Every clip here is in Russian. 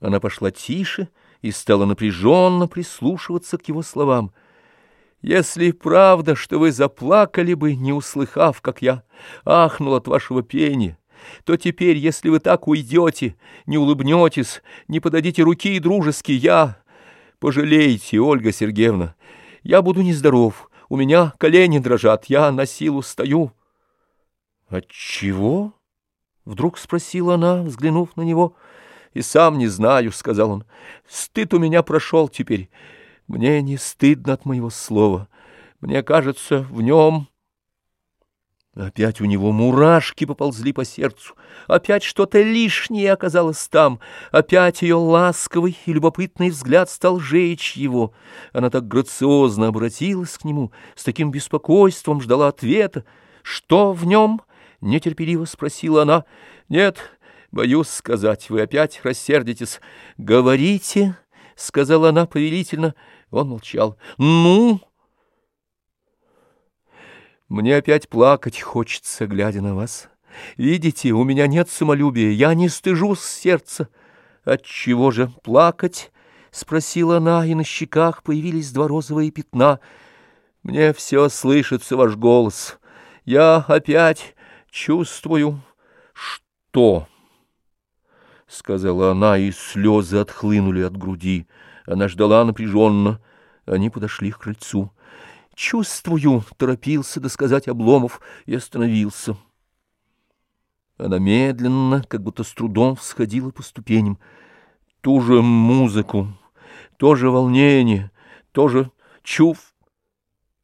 Она пошла тише и стала напряженно прислушиваться к его словам. «Если правда, что вы заплакали бы, не услыхав, как я ахнул от вашего пения, то теперь, если вы так уйдете, не улыбнетесь, не подадите руки дружески, я... Пожалейте, Ольга Сергеевна, я буду нездоров, у меня колени дрожат, я на силу стою». «Отчего?» — вдруг спросила она, взглянув на него. «И сам не знаю», — сказал он. «Стыд у меня прошел теперь. Мне не стыдно от моего слова. Мне кажется, в нем...» Опять у него мурашки поползли по сердцу. Опять что-то лишнее оказалось там. Опять ее ласковый и любопытный взгляд стал жечь его. Она так грациозно обратилась к нему, с таким беспокойством ждала ответа. «Что в нем?» — нетерпеливо спросила она. «Нет, боюсь сказать, вы опять рассердитесь. Говорите!» — сказала она повелительно. Он молчал. «Ну?» Мне опять плакать хочется, глядя на вас. Видите, у меня нет самолюбия, я не стыжусь сердца. Отчего же плакать? — спросила она, и на щеках появились два розовые пятна. Мне все слышится ваш голос. Я опять чувствую... Что? — сказала она, и слезы отхлынули от груди. Она ждала напряженно. Они подошли к крыльцу. «Чувствую», — торопился досказать Обломов и остановился. Она медленно, как будто с трудом всходила по ступеням. Ту же музыку, то же волнение, то же чув.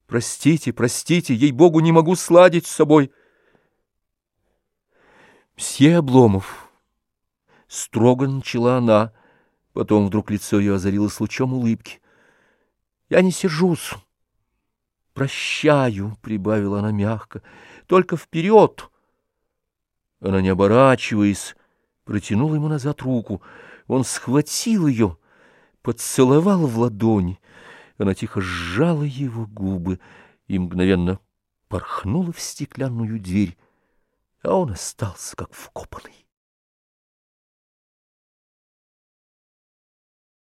Простите, простите, ей-богу, не могу сладить с собой. Мсье Обломов, строго начала она, потом вдруг лицо ее озарилось лучом улыбки. Я не сержусь. «Прощаю», — прибавила она мягко, — «только вперед!» Она, не оборачиваясь, протянула ему назад руку. Он схватил ее, поцеловал в ладони. Она тихо сжала его губы и мгновенно порхнула в стеклянную дверь, а он остался как вкопанный.